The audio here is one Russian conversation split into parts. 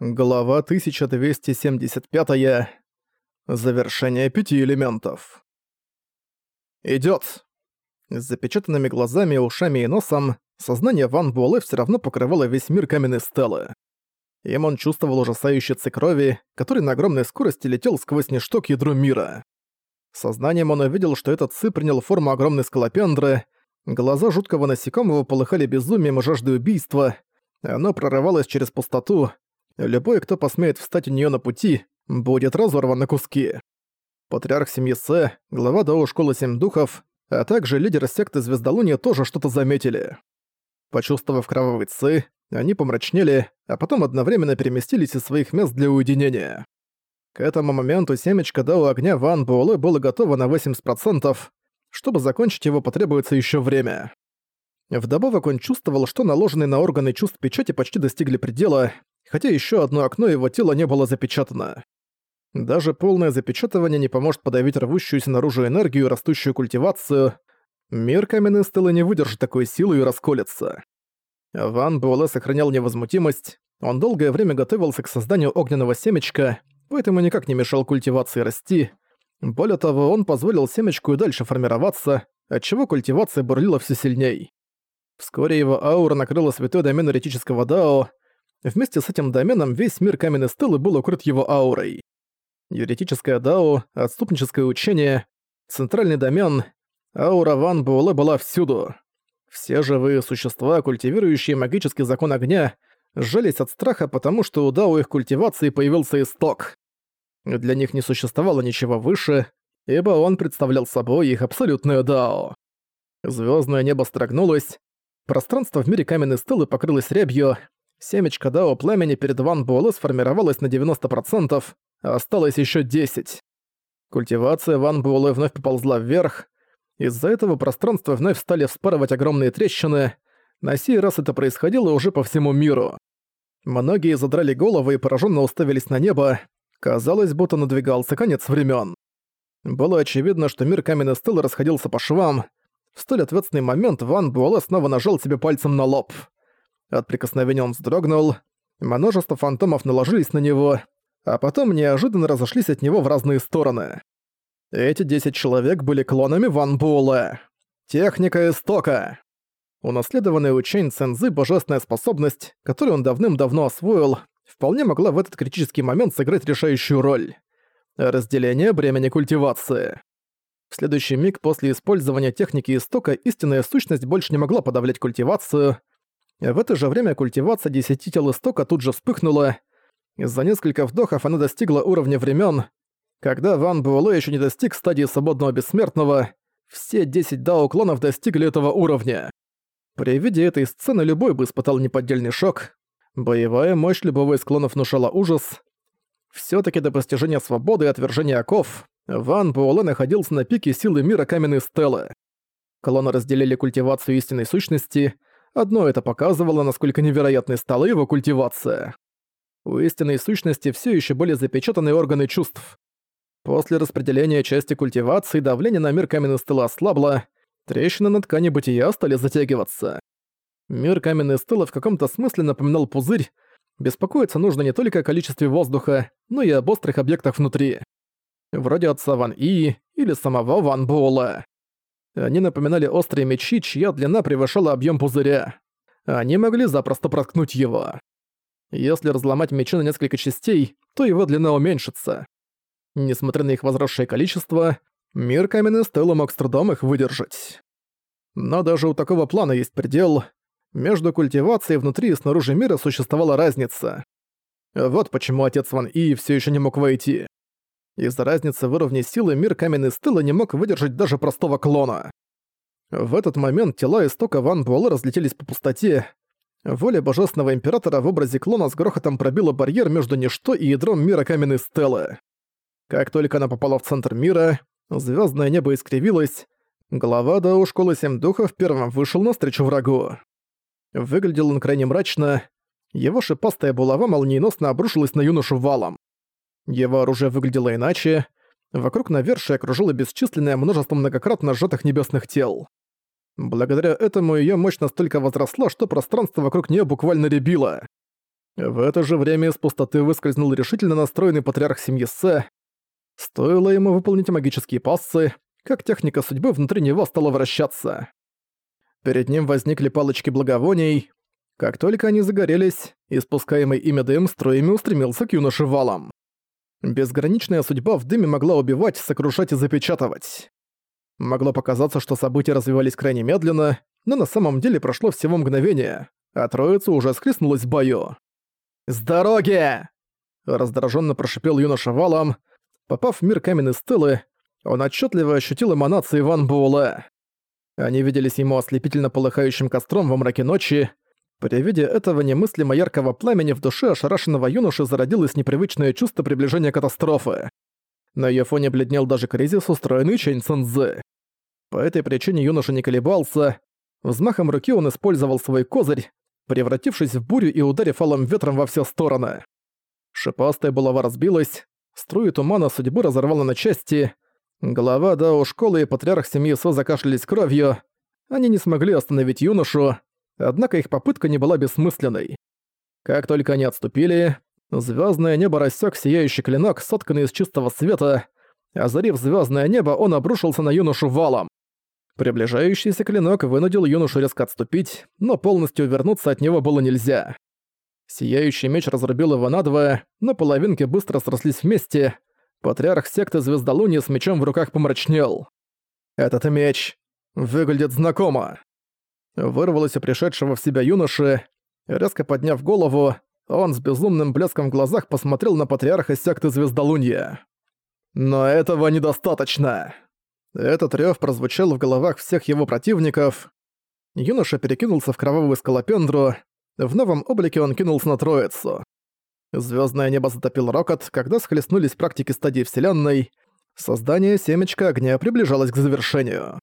Глава 1275. -я. Завершение пяти элементов. Идёт. С запечатанными глазами, ушами и носом сознание Ван Буэлэ всё равно покрывало весь мир каменной стелы. Им он чувствовал ужасающий крови, который на огромной скорости летел сквозь ничто к ядру мира. Сознанием он увидел, что этот ци принял форму огромной скалопендры, глаза жуткого насекомого полыхали безумием и жаждой убийства, оно прорывалось через пустоту, Любой, кто посмеет встать у неё на пути, будет разорван на куски. Патриарх семьи Сэ, глава Дао Школы Семь Духов, а также лидеры секты Звездолуния тоже что-то заметили. Почувствовав кровавый Ци, они помрачнели, а потом одновременно переместились из своих мест для уединения. К этому моменту семечко Дао Огня Ван Буэлэ было готово на 80%, чтобы закончить его потребуется ещё время. Вдобавок он чувствовал, что наложенные на органы чувств печати почти достигли предела, хотя еще одно окно его тела не было запечатано. Даже полное запечатывание не поможет подавить рвущуюся наружу энергию и растущую культивацию. Мир каменной стелы не выдержит такой силы и расколется. Ван Буэлэ сохранял невозмутимость, он долгое время готовился к созданию огненного семечка, поэтому никак не мешал культивации расти. Более того, он позволил семечку и дальше формироваться, отчего культивация бурлила все сильней. Вскоре его аура накрыла святой домен эретического Дао, Вместе с этим доменом весь мир каменной стелы был укрыт его аурой. Юридическое дао, отступническое учение, центральный домен, аура Ван Буэлэ была всюду. Все живые существа, культивирующие магический закон огня, сжались от страха, потому что у дао их культивации появился исток. Для них не существовало ничего выше, ибо он представлял собой их абсолютное дао. Звездное небо строгнулось, пространство в мире каменной стелы покрылось рябью, Семечко Дао Племени перед Ван Буэлэ сформировалось на 90%, а осталось еще 10%. Культивация Ван Буэлэ вновь поползла вверх. Из-за этого пространства вновь стали вспарывать огромные трещины. На сей раз это происходило уже по всему миру. Многие задрали головы и пораженно уставились на небо. Казалось, будто надвигался конец времен. Было очевидно, что мир каменной стелы расходился по швам. В столь ответственный момент Ван Буэлэ снова нажал себе пальцем на лоб. От прикосновения он вздрогнул, множество фантомов наложились на него, а потом неожиданно разошлись от него в разные стороны. Эти 10 человек были клонами Ван Буэлэ. Техника истока. Унаследованная у Чэнь Цэнзы божественная способность, которую он давным-давно освоил, вполне могла в этот критический момент сыграть решающую роль. Разделение бремени культивации. В следующий миг после использования техники истока истинная сущность больше не могла подавлять культивацию, в это же время культивация десяти тел истока тут же вспыхнула. За несколько вдохов она достигла уровня времен, когда Ван Буэлэ еще не достиг стадии свободного бессмертного, все 10 дао-клонов достигли этого уровня. При виде этой сцены любой бы испытал неподдельный шок. Боевая мощь любого из клонов внушала ужас. все таки до постижения свободы и отвержения оков Ван Буэлэ находился на пике силы мира каменной стелы. Клоны разделили культивацию истинной сущности — Одно это показывало, насколько невероятной стала его культивация. У истинной сущности все еще были запечатаны органы чувств. После распределения части культивации давление на мир каменной стелы ослабло, трещины на ткани бытия стали затягиваться. Мир каменной стелы в каком-то смысле напоминал пузырь, беспокоиться нужно не только о количестве воздуха, но и об острых объектах внутри. Вроде отца Ван И или самого Ван Буэлла. Они напоминали острые мечи, чья длина превышала объем пузыря. Они могли запросто проткнуть его. Если разломать мечи на несколько частей, то его длина уменьшится. Несмотря на их возросшее количество, мир каменной стелы мог с трудом их выдержать. Но даже у такого плана есть предел. Между культивацией внутри и снаружи мира существовала разница. Вот почему отец Ван И все еще не мог войти. Из-за разницы в уровне силы мир каменной стыла не мог выдержать даже простого клона. В этот момент тела истока Ван Буэлэ разлетелись по пустоте. Воля Божественного Императора в образе клона с грохотом пробила барьер между ничто и ядром мира каменной стелы. Как только она попала в центр мира, звездное небо искривилось, глава Дао Школы Семь Духов первым вышел навстречу врагу. Выглядел он крайне мрачно, его шипастая булава молниеносно обрушилась на юношу валом. Его оружие выглядело иначе. Вокруг навершия окружило бесчисленное множество многократно сжатых небесных тел. Благодаря этому её мощь настолько возросла, что пространство вокруг неё буквально ребило. В это же время из пустоты выскользнул решительно настроенный патриарх семьи Сэ. Стоило ему выполнить магические пассы, как техника судьбы внутри него стала вращаться. Перед ним возникли палочки благовоний. Как только они загорелись, испускаемый ими дым струями устремился к юноше валом. Безграничная судьба в дыме могла убивать, сокрушать и запечатывать. Могло показаться, что события развивались крайне медленно, но на самом деле прошло всего мгновение, а троица уже схлестнулась в бою. «С дороги!» Раздраженно прошипел юноша валом. Попав в мир каменной стелы, он отчетливо ощутил эманации Ван Буэлэ. Они виделись ему ослепительно полыхающим костром во мраке ночи. При виде этого немыслимо яркого пламени в душе ошарашенного юноши зародилось непривычное чувство приближения катастрофы. На её фоне бледнел даже кризис, устроенный Чэнь Цэнзэ. По этой причине юноша не колебался. Взмахом руки он использовал свой козырь, превратившись в бурю и ударив алым ветром во все стороны. Шипастая булава разбилась, струи тумана судьбы разорвала на части, глава Дао школы и патриарх семьи Со закашлялись кровью, они не смогли остановить юношу, однако их попытка не была бессмысленной. Как только они отступили, звездное небо рассек сияющий клинок, сотканный из чистого света, озарив звездное небо, он обрушился на юношу валом. Приближающийся клинок вынудил юношу резко отступить, но полностью вернуться от него было нельзя. Сияющий меч разрубил его надвое, но половинки быстро срослись вместе. Патриарх секты Звездолуния с мечом в руках помрачнел. «Этот меч выглядит знакомо». Вырвалось у пришедшего в себя юноши. Резко подняв голову, он с безумным блеском в глазах посмотрел на патриарха секты Звездолуния. «Но этого недостаточно!» Этот рёв прозвучал в головах всех его противников. Юноша перекинулся в кровавую скалопендру. В новом облике он кинулся на троицу. Звездное небо затопил рокот, когда схлестнулись практики стадии Вселенной. Создание семечка огня приближалось к завершению.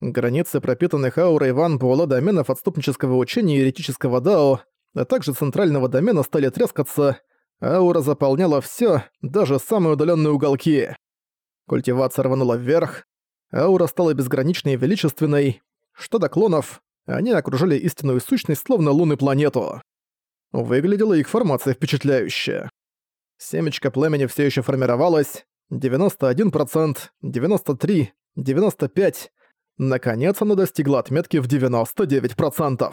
Границы пропитанных аурой Ван Буэлла доменов отступнического учения и еретического дао, а также центрального домена стали трескаться, аура заполняла все, даже самые удаленные уголки. Культивация рванула вверх, Аура стала безграничной и величественной. Что до клонов, они окружали истинную сущность, словно луны планету. Выглядела их формация впечатляюще. Семечко племени все еще формировалось. 91%, 93%, 95%. Наконец она достигла отметки в 99%.